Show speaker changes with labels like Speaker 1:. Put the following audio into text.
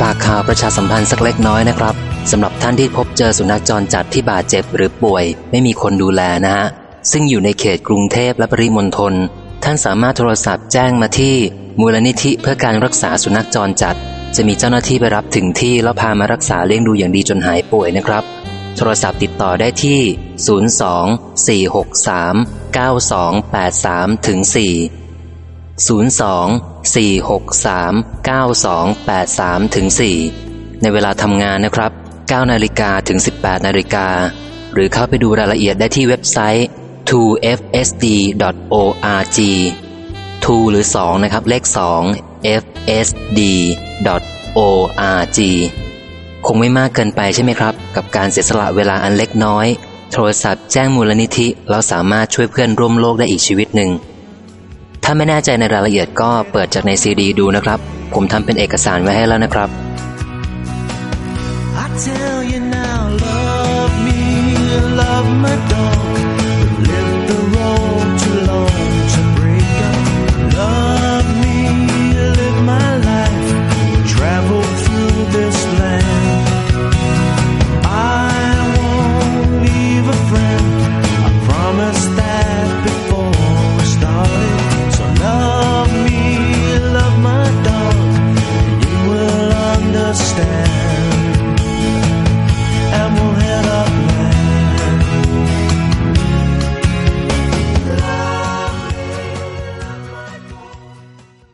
Speaker 1: ฝากข่าวประชาสัมพันธ์สักเล็กน้อยนะครับสำหรับท่านที่พบเจอสุนัขจรจัดที่บาดเจ็บหรือป่วย ไม่มีคนดูแลนะฮะ ซึ่งอยู่ในเขตกรุงเทพและปริมณฑลท่านสามารถโทรศัพท์แจ้งมาที่ มูลนิธิเพื่อการรักษาสุนัขจรจัด จะมีเจ้าหน้าที่ไปรับถึงที่แล้วพามารักษาเลี้ยงดูอย่างดีจนหายป่วยนะครับ โทรศัพท์ติดต่อได้ที่ 02 463 9283ถึง4 02 463 9283ถึง4ในเวลาทำงานนะครับ 9นาฬิกาถึง 18นาฬิกา หรือเข้าไปดูรายละเอียดได้ที่เว็บไซต์ 2fsd.org 2 หรือ 2 นะครับ เลข 2 fsd.org คงไม่มากเกินไปใช่ไหมครับ กับการเสียสละเวลาอันเล็กน้อย โทรศัพท์แจ้งมูลนิธิ เราสามารถช่วยเพื่อนร่วมโลกได้อีกชีวิตหนึ่ง ถ้าไม่แน่ใจในรายละเอียดก็เปิดจากในซีดีดูนะครับ ผมทำเป็นเอกสารไว้ให้แล้วนะครับ
Speaker 2: I tell you now, love me, love